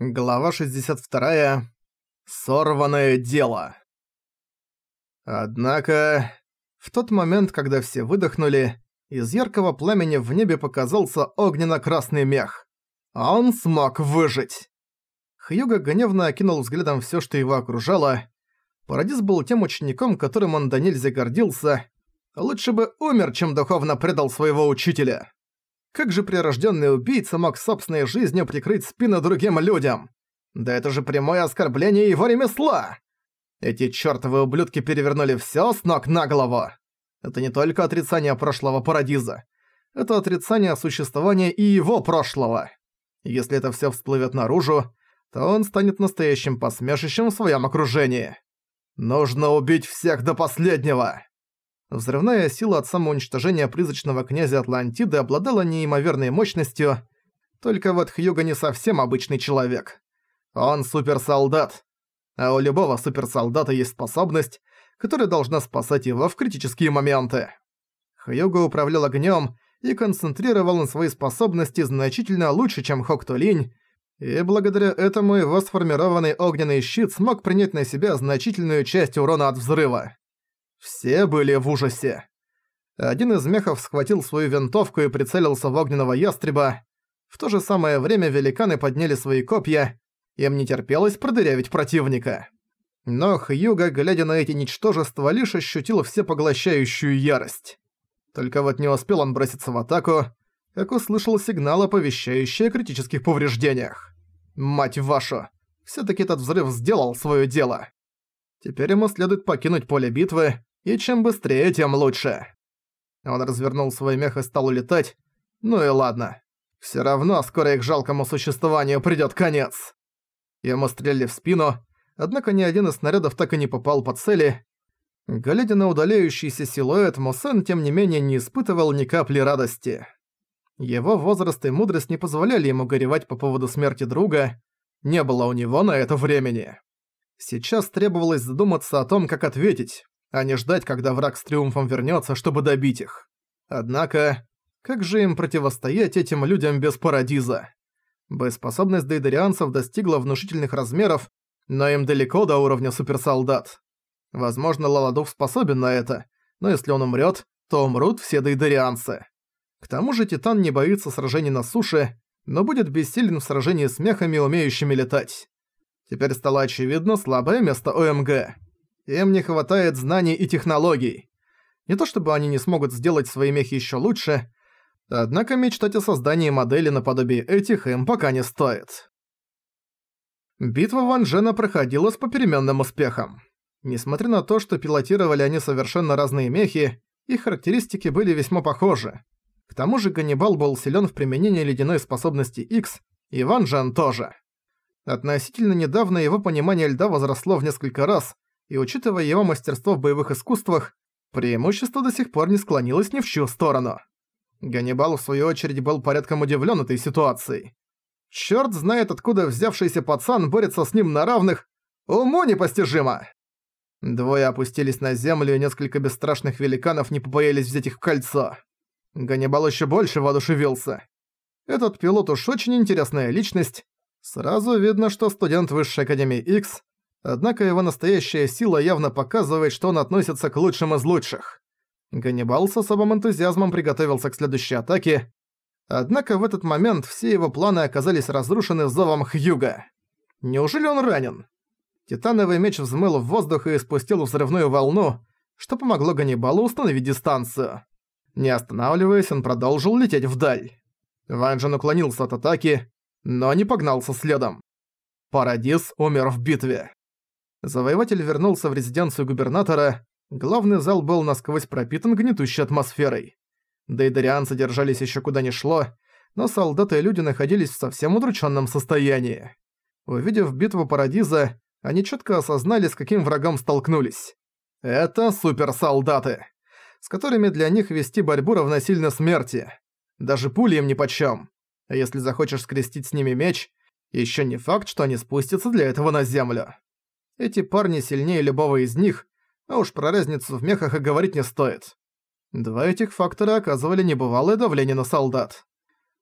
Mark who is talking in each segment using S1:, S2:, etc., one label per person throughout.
S1: Глава 62. Сорванное дело. Однако, в тот момент, когда все выдохнули, из яркого пламени в небе показался огненно-красный мех. Он смог выжить. Хьюго гневно окинул взглядом всё, что его окружало. Парадис был тем учеником, которым он до нельзя гордился. Лучше бы умер, чем духовно предал своего учителя. Как же прирожденный убийца мог собственной жизнью прикрыть спину другим людям? Да это же прямое оскорбление его ремесла! Эти чертовы ублюдки перевернули все с ног на голову. Это не только отрицание прошлого Парадиза. Это отрицание существования и его прошлого. Если это все всплывет наружу, то он станет настоящим посмешищем в своем окружении. Нужно убить всех до последнего. Взрывная сила от самоуничтожения призрачного князя Атлантиды обладала неимоверной мощностью, только вот Хьюго не совсем обычный человек. Он суперсолдат. А у любого суперсолдата есть способность, которая должна спасать его в критические моменты. Хьюго управлял огнем и концентрировал на свои способности значительно лучше, чем Хоктолинь, и благодаря этому его сформированный огненный щит смог принять на себя значительную часть урона от взрыва. Все были в ужасе. Один из мехов схватил свою винтовку и прицелился в огненного ястреба. В то же самое время великаны подняли свои копья, им не терпелось продырявить противника. Но Хьюга, глядя на эти ничтожества, лишь ощутил всепоглощающую ярость. Только вот не успел он броситься в атаку, как услышал сигнал, оповещающий о критических повреждениях. Мать вашу! Всё-таки этот взрыв сделал своё дело. Теперь ему следует покинуть поле битвы, и чем быстрее, тем лучше. Он развернул свой мех и стал улетать. Ну и ладно. Всё равно скоро их жалкому существованию придёт конец. Ему стреляли в спину, однако ни один из снарядов так и не попал по цели. Глядя на удаляющийся силуэт, Мусен тем не менее не испытывал ни капли радости. Его возраст и мудрость не позволяли ему горевать по поводу смерти друга, не было у него на это времени. Сейчас требовалось задуматься о том, как ответить, а не ждать, когда враг с триумфом вернется, чтобы добить их. Однако, как же им противостоять этим людям без парадиза? Боеспособность дейдерианцев достигла внушительных размеров, но им далеко до уровня суперсолдат. Возможно, Лаладов способен на это, но если он умрет, то умрут все дейдерианцы. К тому же Титан не боится сражений на суше, но будет бессилен в сражении с мехами, умеющими летать. Теперь стало очевидно слабое место ОМГ. Им не хватает знаний и технологий. Не то чтобы они не смогут сделать свои мехи еще лучше, однако мечтать о создании модели наподобие этих им пока не стоит. Битва Ван Джена проходила с попеременным успехом. Несмотря на то, что пилотировали они совершенно разные мехи, их характеристики были весьма похожи. К тому же Ганнибал был силен в применении ледяной способности X, и Ван Джен тоже. Относительно недавно его понимание льда возросло в несколько раз, и учитывая его мастерство в боевых искусствах, преимущество до сих пор не склонилось ни в чью сторону. Ганнибал, в свою очередь, был порядком удивлен этой ситуацией. Чёрт знает, откуда взявшийся пацан борется с ним на равных. Уму непостижимо! Двое опустились на землю, и несколько бесстрашных великанов не побоялись взять их в кольцо. Ганнибал ещё больше воодушевился. Этот пилот уж очень интересная личность. Сразу видно, что студент Высшей Академии X, однако его настоящая сила явно показывает, что он относится к лучшим из лучших. Ганнибал с особым энтузиазмом приготовился к следующей атаке, однако в этот момент все его планы оказались разрушены зовом Хьюга. Неужели он ранен? Титановый меч взмыл в воздух и спустил взрывную волну, что помогло Ганнибалу установить дистанцию. Не останавливаясь, он продолжил лететь вдаль. Ванжен уклонился от атаки, но не погнался следом. Парадис умер в битве. Завоеватель вернулся в резиденцию губернатора, главный зал был насквозь пропитан гнетущей атмосферой. Дейдарианцы держались еще куда ни шло, но солдаты и люди находились в совсем удрученном состоянии. Увидев битву Парадиза, они четко осознали, с каким врагом столкнулись. Это суперсолдаты, с которыми для них вести борьбу равносильно смерти. Даже пули им нипочём. А если захочешь скрестить с ними меч, еще не факт, что они спустятся для этого на землю. Эти парни сильнее любого из них, а уж про разницу в мехах и говорить не стоит. Два этих фактора оказывали небывалое давление на солдат.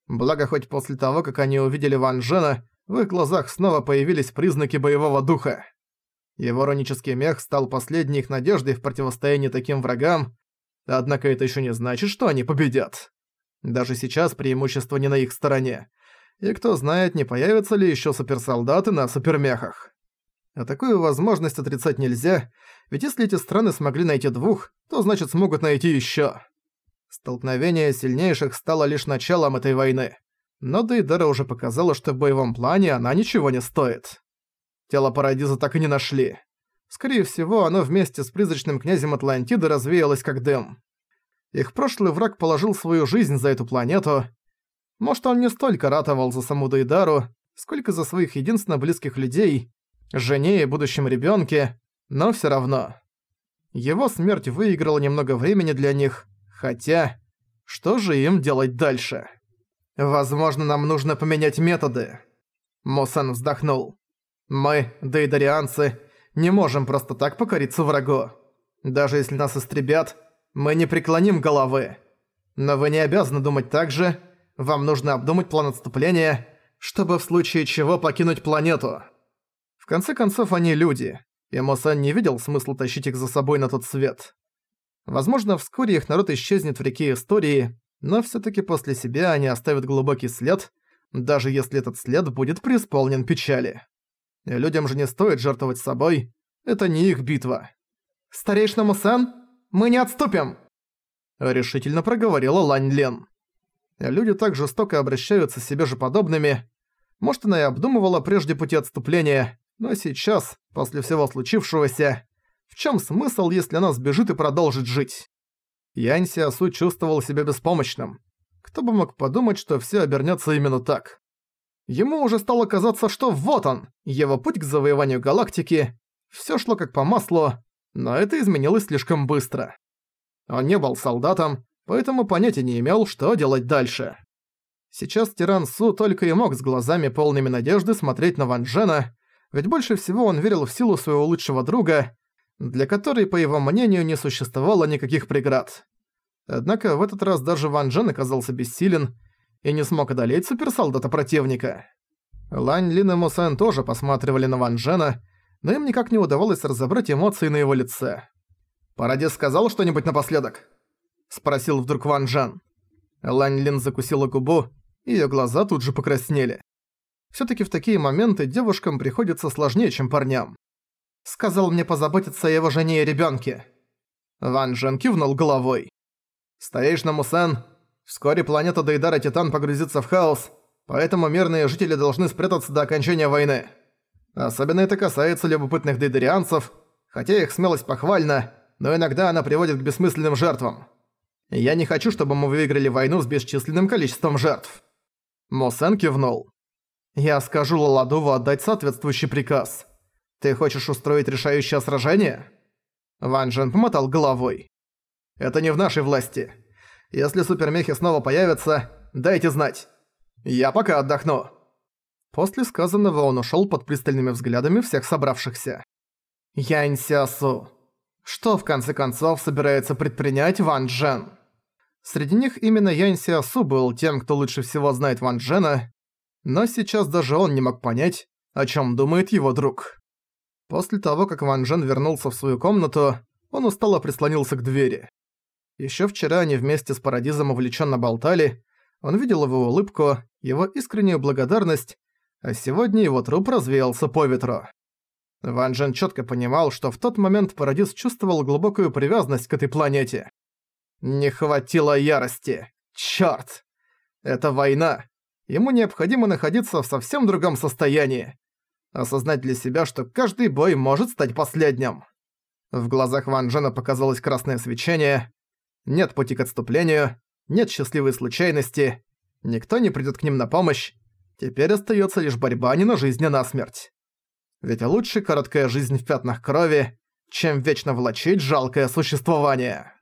S1: Благо, хоть после того, как они увидели Ван Джена, в их глазах снова появились признаки боевого духа. Его ронический мех стал последней их надеждой в противостоянии таким врагам, однако это еще не значит, что они победят. Даже сейчас преимущество не на их стороне. И кто знает, не появятся ли еще суперсолдаты на супермехах. А такую возможность отрицать нельзя, ведь если эти страны смогли найти двух, то значит смогут найти еще. Столкновение сильнейших стало лишь началом этой войны. Но Дейдара уже показала, что в боевом плане она ничего не стоит. Тело Парадиза так и не нашли. Скорее всего, оно вместе с призрачным князем Атлантиды развеялось как дым. Их прошлый враг положил свою жизнь за эту планету. Может, он не столько ратовал за саму Дейдару, сколько за своих единственно близких людей, жене и будущем ребёнке, но всё равно. Его смерть выиграла немного времени для них, хотя... Что же им делать дальше? «Возможно, нам нужно поменять методы». Мусан вздохнул. «Мы, дейдарианцы, не можем просто так покориться врагу. Даже если нас истребят, мы не преклоним головы. Но вы не обязаны думать так же. Вам нужно обдумать план отступления, чтобы в случае чего покинуть планету». В конце концов, они люди, и Мусан не видел смысла тащить их за собой на тот свет. Возможно, вскоре их народ исчезнет в реке истории, но всё-таки после себя они оставят глубокий след, даже если этот след будет преисполнен печали. Людям же не стоит жертвовать собой, это не их битва. «Старейшина Мусан, мы не отступим!» Решительно проговорила Лань Лен. Люди так жестоко обращаются с себе же подобными. Может, она и обдумывала прежде пути отступления, но сейчас, после всего случившегося, в чем смысл, если она сбежит и продолжит жить? Янь Сиасу чувствовал себя беспомощным. Кто бы мог подумать, что все обернется именно так. Ему уже стало казаться, что вот он, его путь к завоеванию галактики. Все шло как по маслу, но это изменилось слишком быстро. Он не был солдатом, поэтому понятия не имел, что делать дальше. Сейчас тиран Су только и мог с глазами полными надежды смотреть на Ван Джена, ведь больше всего он верил в силу своего лучшего друга, для которой, по его мнению, не существовало никаких преград. Однако в этот раз даже Ван Джен оказался бессилен и не смог одолеть суперсолдата противника. Лань Лин и Мусен тоже посматривали на Ван Джена, но им никак не удавалось разобрать эмоции на его лице. «Парадис сказал что-нибудь напоследок?» – спросил вдруг Ван Джен. Лань Лин закусила губу, её глаза тут же покраснели. Всё-таки в такие моменты девушкам приходится сложнее, чем парням. Сказал мне позаботиться о его жене и ребёнке. Ван Джен кивнул головой. «Стоишь на Мусан. Вскоре планета Дейдара Титан погрузится в хаос, поэтому мирные жители должны спрятаться до окончания войны. Особенно это касается любопытных дейдарианцев, хотя их смелость похвальна, но иногда она приводит к бессмысленным жертвам. Я не хочу, чтобы мы выиграли войну с бесчисленным количеством жертв». Мусен кивнул. «Я скажу Лаладову отдать соответствующий приказ». «Ты хочешь устроить решающее сражение?» Ван Джен помотал головой. «Это не в нашей власти. Если супермехи снова появятся, дайте знать. Я пока отдохну». После сказанного он ушёл под пристальными взглядами всех собравшихся. Янь Сиасу. Что в конце концов собирается предпринять Ван Джен? Среди них именно Янь Сиасу был тем, кто лучше всего знает Ван Джена, но сейчас даже он не мог понять, о чём думает его друг. После того, как Ван Джен вернулся в свою комнату, он устало прислонился к двери. Ещё вчера они вместе с Парадизом увлечённо болтали, он видел его улыбку, его искреннюю благодарность, а сегодня его труп развеялся по ветру. Ван Джен чётко понимал, что в тот момент Парадиз чувствовал глубокую привязанность к этой планете. Не хватило ярости. Чёрт! Это война. Ему необходимо находиться в совсем другом состоянии осознать для себя, что каждый бой может стать последним. В глазах Ван Джена показалось красное свечение. Нет пути к отступлению, нет счастливой случайности, никто не придёт к ним на помощь. Теперь остаётся лишь борьба не на жизнь, а на смерть. Ведь лучше короткая жизнь в пятнах крови, чем вечно влачить жалкое существование.